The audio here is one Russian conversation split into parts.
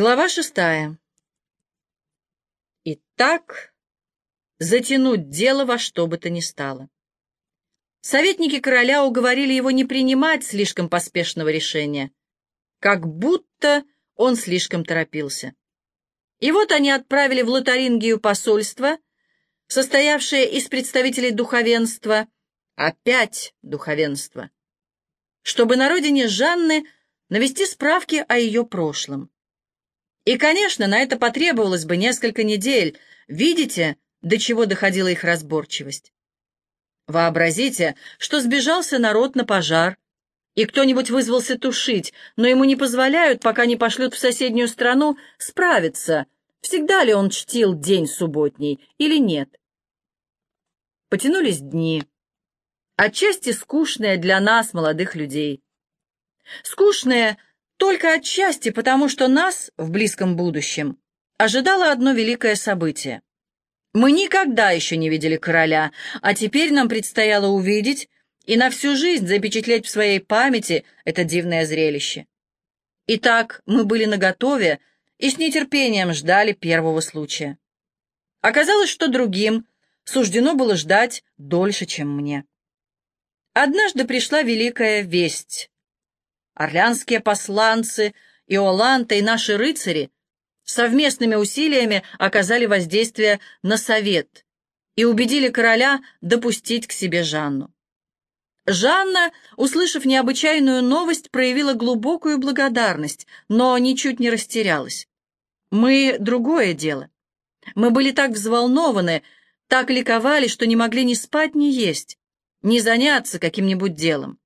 Глава шестая. Итак, затянуть дело во что бы то ни стало. Советники короля уговорили его не принимать слишком поспешного решения, как будто он слишком торопился. И вот они отправили в Лотарингию посольство, состоявшее из представителей духовенства, опять духовенства, чтобы на родине Жанны навести справки о ее прошлом. И, конечно, на это потребовалось бы несколько недель. Видите, до чего доходила их разборчивость? Вообразите, что сбежался народ на пожар, и кто-нибудь вызвался тушить, но ему не позволяют, пока не пошлют в соседнюю страну, справиться, всегда ли он чтил день субботний или нет. Потянулись дни, отчасти скучные для нас, молодых людей. Скучные только отчасти потому, что нас в близком будущем ожидало одно великое событие. Мы никогда еще не видели короля, а теперь нам предстояло увидеть и на всю жизнь запечатлеть в своей памяти это дивное зрелище. Итак, мы были наготове и с нетерпением ждали первого случая. Оказалось, что другим суждено было ждать дольше, чем мне. Однажды пришла великая весть. Орлянские посланцы, Иоланта и наши рыцари совместными усилиями оказали воздействие на совет и убедили короля допустить к себе Жанну. Жанна, услышав необычайную новость, проявила глубокую благодарность, но ничуть не растерялась. Мы — другое дело. Мы были так взволнованы, так ликовали, что не могли ни спать, ни есть, ни заняться каким-нибудь делом.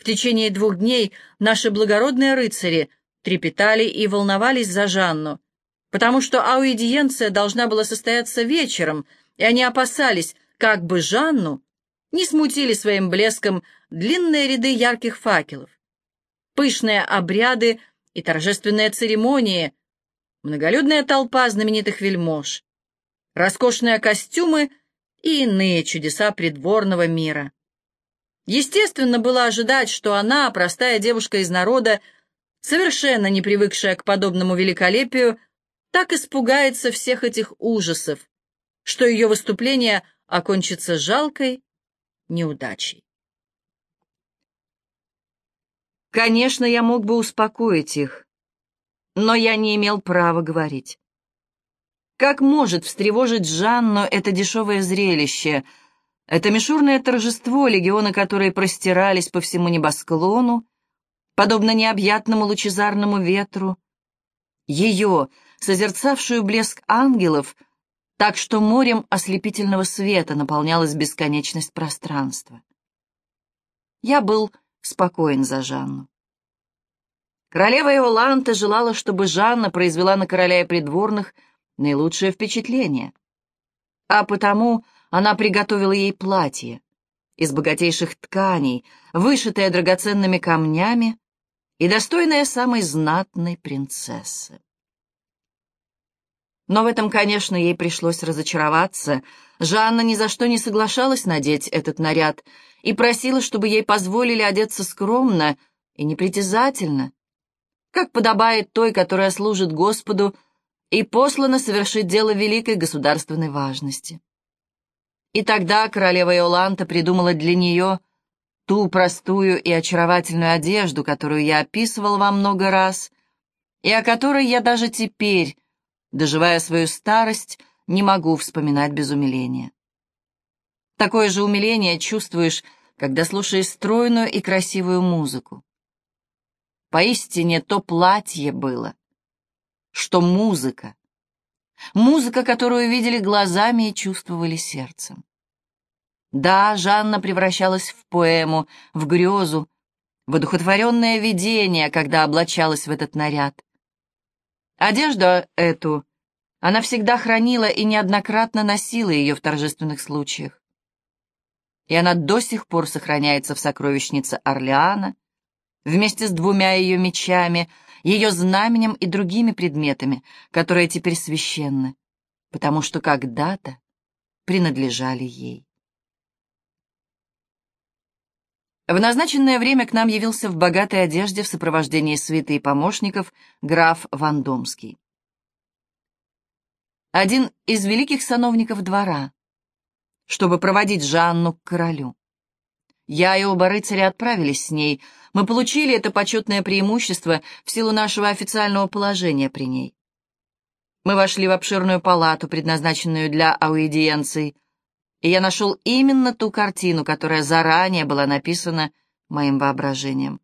В течение двух дней наши благородные рыцари трепетали и волновались за Жанну, потому что аудиенция должна была состояться вечером, и они опасались, как бы Жанну не смутили своим блеском длинные ряды ярких факелов, пышные обряды и торжественные церемонии, многолюдная толпа знаменитых вельмож, роскошные костюмы и иные чудеса придворного мира. Естественно было ожидать, что она, простая девушка из народа, совершенно не привыкшая к подобному великолепию, так испугается всех этих ужасов, что ее выступление окончится жалкой неудачей. Конечно, я мог бы успокоить их, но я не имел права говорить. Как может встревожить Жанну это дешевое зрелище — это мишурное торжество, легионы которые простирались по всему небосклону, подобно необъятному лучезарному ветру. Ее, созерцавшую блеск ангелов, так что морем ослепительного света наполнялась бесконечность пространства. Я был спокоен за Жанну. Королева Иоланта желала, чтобы Жанна произвела на короля и придворных наилучшее впечатление. А потому она приготовила ей платье из богатейших тканей, вышитое драгоценными камнями и достойное самой знатной принцессы. Но в этом, конечно, ей пришлось разочароваться. Жанна ни за что не соглашалась надеть этот наряд и просила, чтобы ей позволили одеться скромно и непритязательно, как подобает той, которая служит Господу и послана совершить дело великой государственной важности. И тогда королева Иоланта придумала для нее ту простую и очаровательную одежду, которую я описывал вам много раз, и о которой я даже теперь, доживая свою старость, не могу вспоминать без умиления. Такое же умиление чувствуешь, когда слушаешь стройную и красивую музыку. Поистине то платье было, что музыка, Музыка, которую видели глазами и чувствовали сердцем. Да, Жанна превращалась в поэму, в грезу, в одухотворенное видение, когда облачалась в этот наряд. Одежду эту она всегда хранила и неоднократно носила ее в торжественных случаях. И она до сих пор сохраняется в сокровищнице Орлеана, вместе с двумя ее мечами, ее знаменем и другими предметами, которые теперь священны, потому что когда-то принадлежали ей. В назначенное время к нам явился в богатой одежде в сопровождении свиты и помощников граф Вандомский. Один из великих сановников двора, чтобы проводить Жанну к королю. Я и оба рыцаря отправились с ней. Мы получили это почетное преимущество в силу нашего официального положения при ней. Мы вошли в обширную палату, предназначенную для аудиенций, и я нашел именно ту картину, которая заранее была написана моим воображением.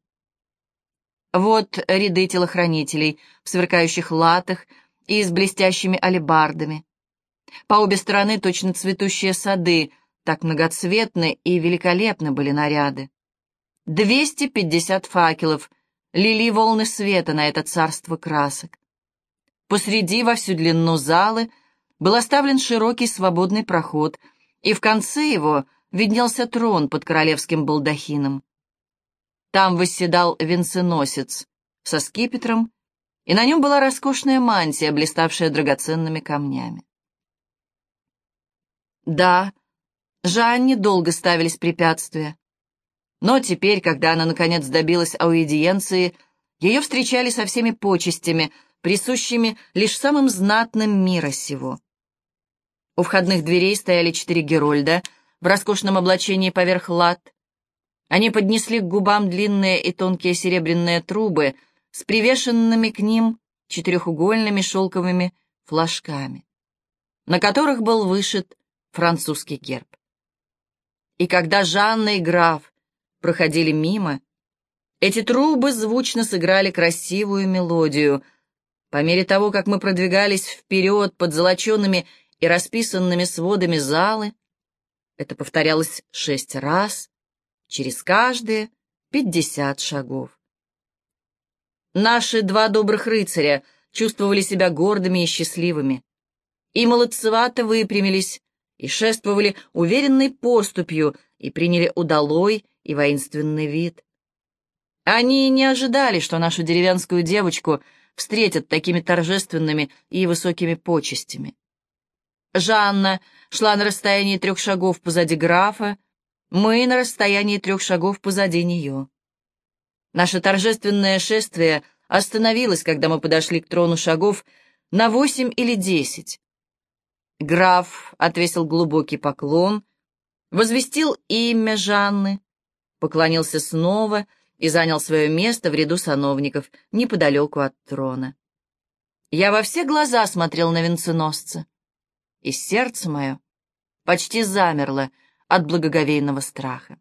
Вот ряды телохранителей в сверкающих латах и с блестящими алебардами. По обе стороны точно цветущие сады, так многоцветны и великолепны были наряды. Двести пятьдесят факелов лили волны света на это царство красок. Посреди во всю длину залы был оставлен широкий свободный проход — и в конце его виднелся трон под королевским балдахином. Там восседал венценосец со скипетром, и на нем была роскошная мантия, блиставшая драгоценными камнями. Да, Жанне долго ставились препятствия. Но теперь, когда она наконец добилась аудиенции, ее встречали со всеми почестями, присущими лишь самым знатным мира сего. У входных дверей стояли четыре герольда в роскошном облачении поверх лад. Они поднесли к губам длинные и тонкие серебряные трубы с привешенными к ним четырехугольными шелковыми флажками, на которых был вышит французский герб. И когда Жанна и граф проходили мимо, эти трубы звучно сыграли красивую мелодию. По мере того, как мы продвигались вперед под золоченными и расписанными сводами залы. Это повторялось шесть раз, через каждые пятьдесят шагов. Наши два добрых рыцаря чувствовали себя гордыми и счастливыми, и молодцевато выпрямились, и шествовали уверенной поступью, и приняли удалой и воинственный вид. Они не ожидали, что нашу деревенскую девочку встретят такими торжественными и высокими почестями. Жанна шла на расстоянии трех шагов позади графа, мы на расстоянии трех шагов позади нее. Наше торжественное шествие остановилось, когда мы подошли к трону шагов на восемь или десять. Граф отвесил глубокий поклон, возвестил имя Жанны, поклонился снова и занял свое место в ряду сановников неподалеку от трона. Я во все глаза смотрел на венценосца и сердце мое почти замерло от благоговейного страха.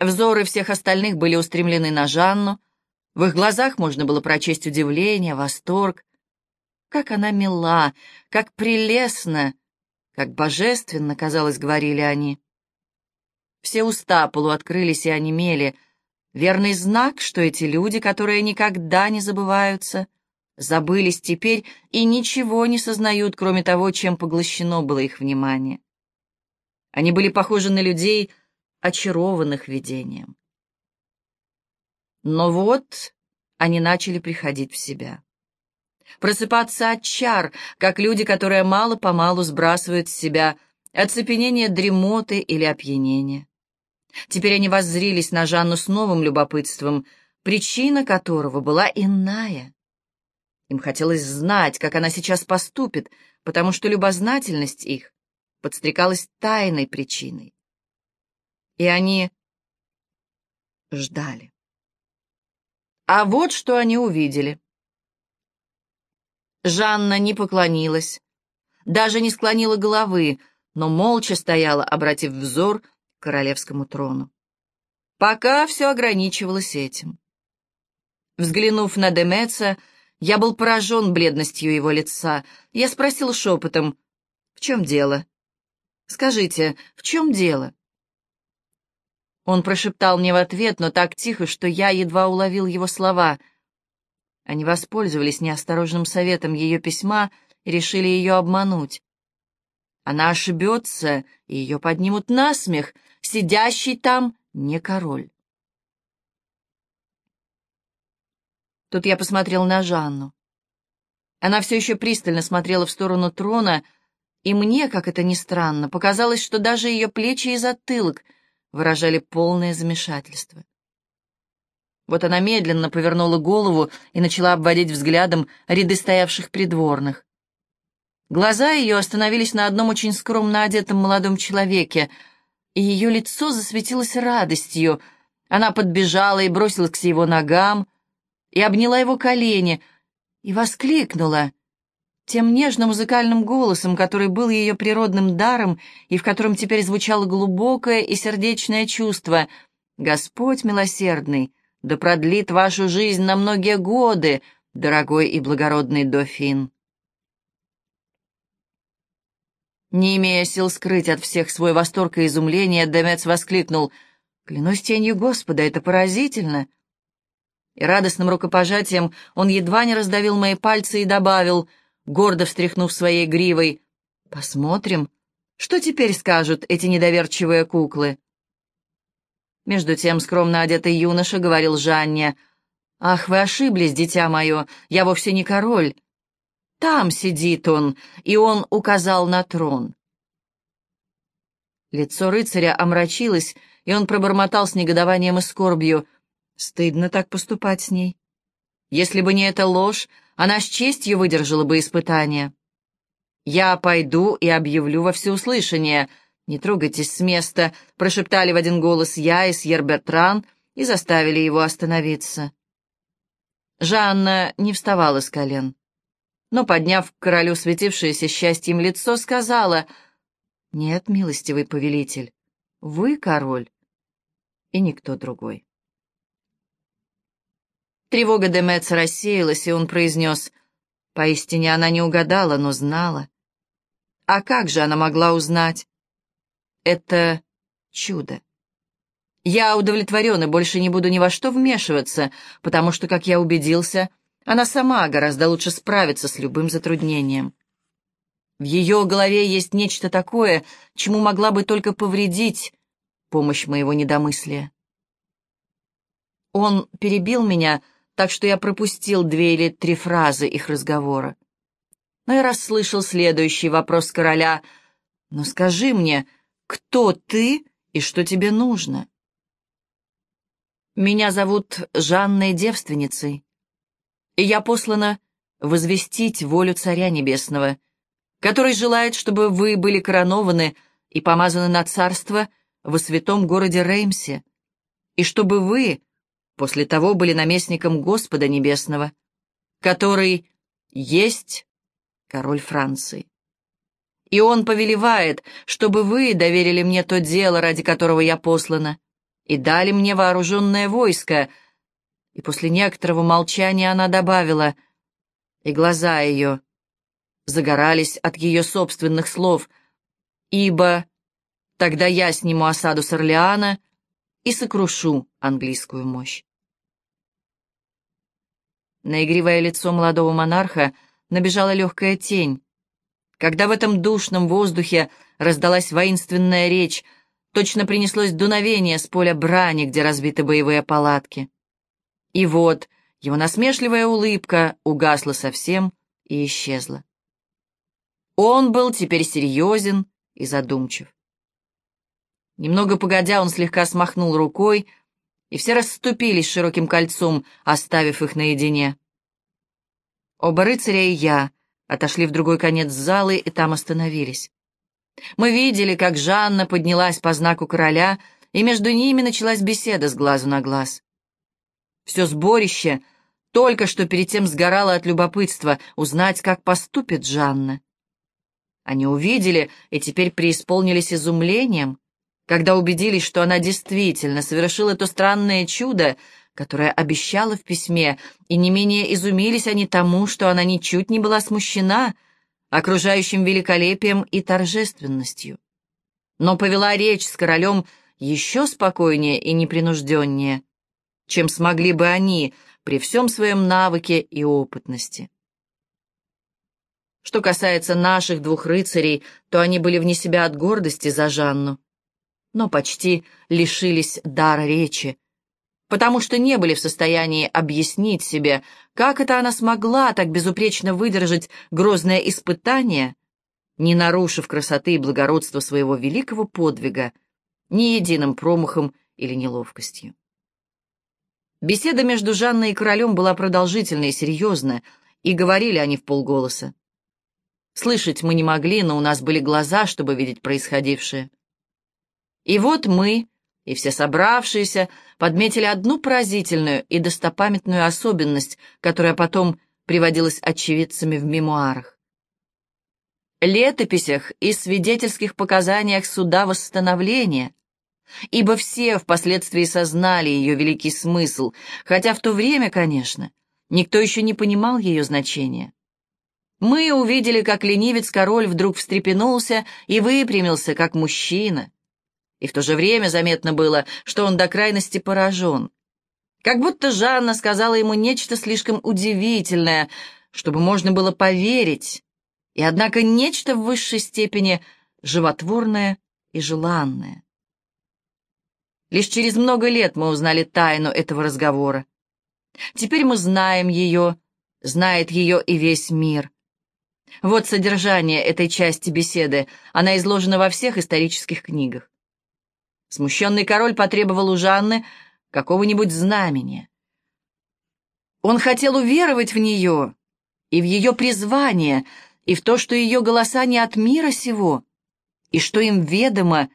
Взоры всех остальных были устремлены на Жанну, в их глазах можно было прочесть удивление, восторг. Как она мила, как прелестна, как божественно, казалось, говорили они. Все уста полуоткрылись и онемели. Верный знак, что эти люди, которые никогда не забываются, забылись теперь и ничего не сознают, кроме того, чем поглощено было их внимание. Они были похожи на людей, очарованных видением. Но вот они начали приходить в себя. Просыпаться от чар, как люди, которые мало-помалу сбрасывают с себя оцепенение дремоты или опьянения. Теперь они воззрились на Жанну с новым любопытством, причина которого была иная. Им хотелось знать, как она сейчас поступит, потому что любознательность их подстрекалась тайной причиной. И они ждали. А вот что они увидели. Жанна не поклонилась, даже не склонила головы, но молча стояла, обратив взор к королевскому трону. Пока все ограничивалось этим. Взглянув на Демеца, я был поражен бледностью его лица. Я спросил шепотом, «В чем дело?» «Скажите, в чем дело?» Он прошептал мне в ответ, но так тихо, что я едва уловил его слова. Они воспользовались неосторожным советом ее письма и решили ее обмануть. Она ошибется, и ее поднимут на смех. Сидящий там не король. Тут я посмотрел на Жанну. Она все еще пристально смотрела в сторону трона, и мне, как это ни странно, показалось, что даже ее плечи и затылок выражали полное замешательство. Вот она медленно повернула голову и начала обводить взглядом ряды стоявших придворных. Глаза ее остановились на одном очень скромно одетом молодом человеке, и ее лицо засветилось радостью. Она подбежала и бросилась к его ногам, и обняла его колени, и воскликнула тем нежно-музыкальным голосом, который был ее природным даром и в котором теперь звучало глубокое и сердечное чувство. «Господь милосердный, да продлит вашу жизнь на многие годы, дорогой и благородный дофин!» Не имея сил скрыть от всех свой восторг и изумление, Демец воскликнул «Клянусь тенью Господа, это поразительно!» И радостным рукопожатием он едва не раздавил мои пальцы и добавил, гордо встряхнув своей гривой, «Посмотрим, что теперь скажут эти недоверчивые куклы?» Между тем скромно одетый юноша говорил Жанне, «Ах, вы ошиблись, дитя мое, я вовсе не король. Там сидит он, и он указал на трон. Лицо рыцаря омрачилось, и он пробормотал с негодованием и скорбью. Стыдно так поступать с ней. Если бы не эта ложь, она с честью выдержала бы испытание. «Я пойду и объявлю во всеуслышание. Не трогайтесь с места», — прошептали в один голос я и Сьер Бертран и заставили его остановиться. Жанна не вставала с колен но, подняв к королю светившееся счастьем лицо, сказала, «Нет, милостивый повелитель, вы король, и никто другой». Тревога Демеца рассеялась, и он произнес, «Поистине она не угадала, но знала». А как же она могла узнать? Это чудо. Я удовлетворен и больше не буду ни во что вмешиваться, потому что, как я убедился, она сама гораздо лучше справится с любым затруднением. В ее голове есть нечто такое, чему могла бы только повредить помощь моего недомыслия. Он перебил меня, так что я пропустил две или три фразы их разговора. Но я расслышал следующий вопрос короля. «Но скажи мне, кто ты и что тебе нужно?» «Меня зовут Жанной Девственницей и я послана возвестить волю Царя Небесного, который желает, чтобы вы были коронованы и помазаны на царство во святом городе Реймсе, и чтобы вы после того были наместником Господа Небесного, который есть король Франции. И он повелевает, чтобы вы доверили мне то дело, ради которого я послана, и дали мне вооруженное войско — и после некоторого молчания она добавила, и глаза ее загорались от ее собственных слов, ибо тогда я сниму осаду с Орлеана и сокрушу английскую мощь. На игривое лицо молодого монарха набежала легкая тень. Когда в этом душном воздухе раздалась воинственная речь, точно принеслось дуновение с поля брани, где разбиты боевые палатки. И вот его насмешливая улыбка угасла совсем и исчезла. Он был теперь серьезен и задумчив. Немного погодя, он слегка смахнул рукой, и все расступились широким кольцом, оставив их наедине. Оба рыцаря и я отошли в другой конец залы и там остановились. Мы видели, как Жанна поднялась по знаку короля, и между ними началась беседа с глазу на глаз. Все сборище только что перед тем сгорало от любопытства узнать, как поступит Жанна. Они увидели и теперь преисполнились изумлением, когда убедились, что она действительно совершила то странное чудо, которое обещала в письме, и не менее изумились они тому, что она ничуть не была смущена окружающим великолепием и торжественностью. Но повела речь с королем еще спокойнее и непринужденнее, чем смогли бы они при всем своем навыке и опытности. Что касается наших двух рыцарей, то они были вне себя от гордости за Жанну, но почти лишились дара речи, потому что не были в состоянии объяснить себе, как это она смогла так безупречно выдержать грозное испытание, не нарушив красоты и благородства своего великого подвига ни единым промахом или неловкостью. Беседа между Жанной и королем была продолжительной и серьезная, и говорили они в полголоса. Слышать мы не могли, но у нас были глаза, чтобы видеть происходившее. И вот мы, и все собравшиеся, подметили одну поразительную и достопамятную особенность, которая потом приводилась очевидцами в мемуарах. Летописях и свидетельских показаниях суда восстановления, ибо все впоследствии сознали ее великий смысл, хотя в то время, конечно, никто еще не понимал ее значения. Мы увидели, как ленивец-король вдруг встрепенулся и выпрямился, как мужчина. И в то же время заметно было, что он до крайности поражен. Как будто Жанна сказала ему нечто слишком удивительное, чтобы можно было поверить, и однако нечто в высшей степени животворное и желанное. Лишь через много лет мы узнали тайну этого разговора. Теперь мы знаем ее, знает ее и весь мир. Вот содержание этой части беседы, она изложена во всех исторических книгах. Смущенный король потребовал у Жанны какого-нибудь знамения. Он хотел уверовать в нее и в ее призвание, и в то, что ее голоса не от мира сего, и что им ведомо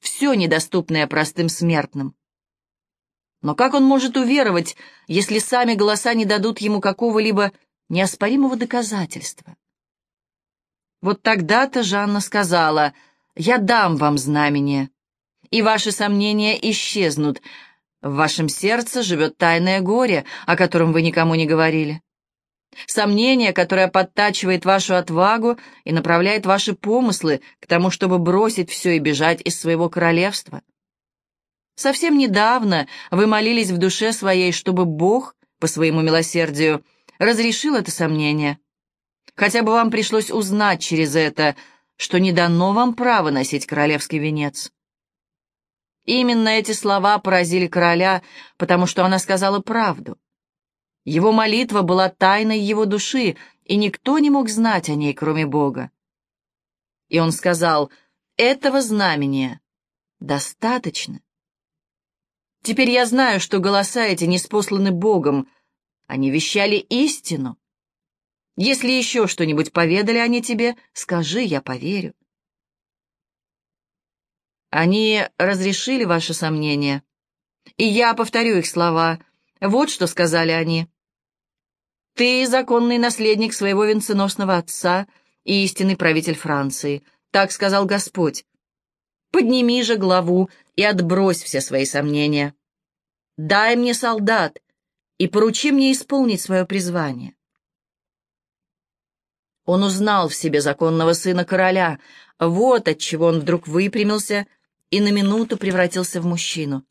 все недоступное простым смертным. Но как он может уверовать, если сами голоса не дадут ему какого-либо неоспоримого доказательства? Вот тогда-то Жанна сказала, «Я дам вам знамение, и ваши сомнения исчезнут. В вашем сердце живет тайное горе, о котором вы никому не говорили. Сомнение, которое подтачивает вашу отвагу и направляет ваши помыслы к тому, чтобы бросить все и бежать из своего королевства. Совсем недавно вы молились в душе своей, чтобы Бог, по своему милосердию, разрешил это сомнение. Хотя бы вам пришлось узнать через это, что не дано вам право носить королевский венец. Именно эти слова поразили короля, потому что она сказала правду. Его молитва была тайной его души, и никто не мог знать о ней, кроме Бога. И он сказал, этого знамения достаточно. Теперь я знаю, что голоса эти не спосланы Богом, они вещали истину. Если еще что-нибудь поведали они тебе, скажи, я поверю. Они разрешили ваши сомнения, и я повторю их слова. Вот что сказали они. Ты законный наследник своего венценосного отца и истинный правитель Франции, так сказал Господь. Подними же главу и отбрось все свои сомнения. Дай мне солдат и поручи мне исполнить свое призвание. Он узнал в себе законного сына короля. Вот отчего он вдруг выпрямился и на минуту превратился в мужчину.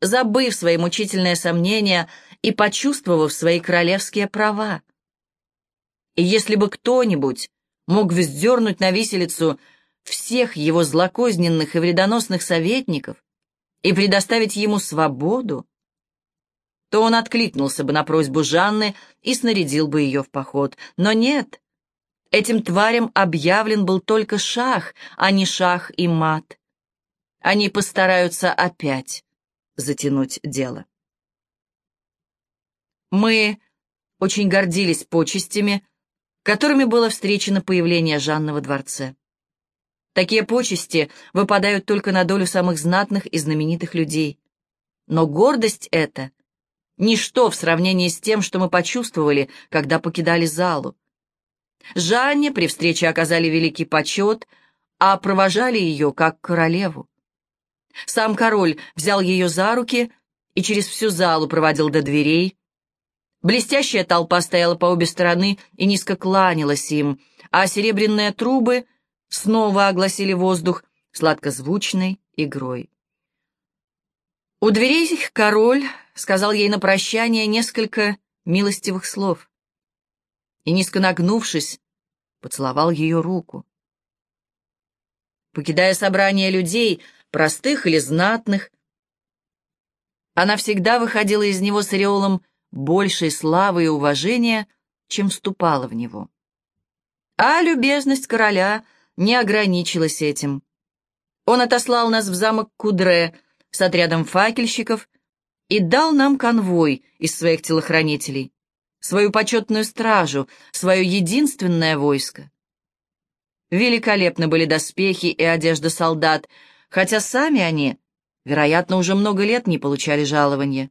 Забыв свои мучительные сомнения и почувствовав свои королевские права. И если бы кто-нибудь мог вздернуть на виселицу всех его злокозненных и вредоносных советников и предоставить ему свободу, то он откликнулся бы на просьбу Жанны и снарядил бы ее в поход. Но нет, Этим тварям объявлен был только шах, а не шах и мат. Они постараются опять затянуть дело. Мы очень гордились почестями, которыми было встречено появление Жанны во дворце. Такие почести выпадают только на долю самых знатных и знаменитых людей. Но гордость эта — ничто в сравнении с тем, что мы почувствовали, когда покидали залу. Жанне при встрече оказали великий почет, а провожали ее как королеву. Сам король взял ее за руки и через всю залу проводил до дверей. Блестящая толпа стояла по обе стороны и низко кланялась им, а серебряные трубы снова огласили воздух сладкозвучной игрой. У дверей король сказал ей на прощание несколько милостивых слов и, низко нагнувшись, поцеловал ее руку. Покидая собрание людей, простых или знатных, она всегда выходила из него с ореолом большей славы и уважения, чем вступала в него. А любезность короля не ограничилась этим. Он отослал нас в замок Кудре с отрядом факельщиков и дал нам конвой из своих телохранителей, свою почетную стражу, свое единственное войско. Великолепны были доспехи и одежда солдат, хотя сами они, вероятно, уже много лет не получали жалования.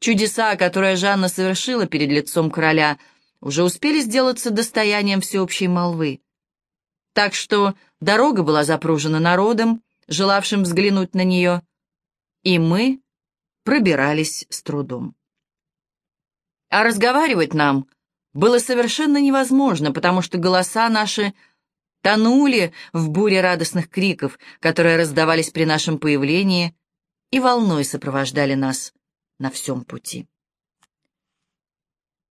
Чудеса, которые Жанна совершила перед лицом короля, уже успели сделаться достоянием всеобщей молвы. Так что дорога была запружена народом, желавшим взглянуть на нее, и мы пробирались с трудом. А разговаривать нам было совершенно невозможно, потому что голоса наши тонули в буре радостных криков, которые раздавались при нашем появлении и волной сопровождали нас на всем пути.